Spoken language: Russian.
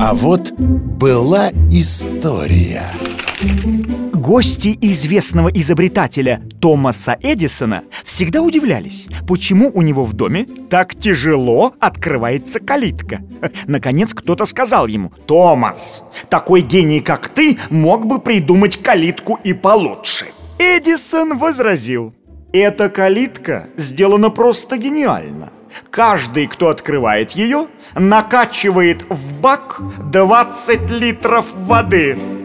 А вот была история Гости известного изобретателя Томаса Эдисона всегда удивлялись, почему у него в доме так тяжело открывается калитка. Наконец кто-то сказал ему «Томас, такой гений, как ты, мог бы придумать калитку и получше». Эдисон возразил «Эта калитка сделана просто гениально. Каждый, кто открывает ее, накачивает в бак 20 литров воды».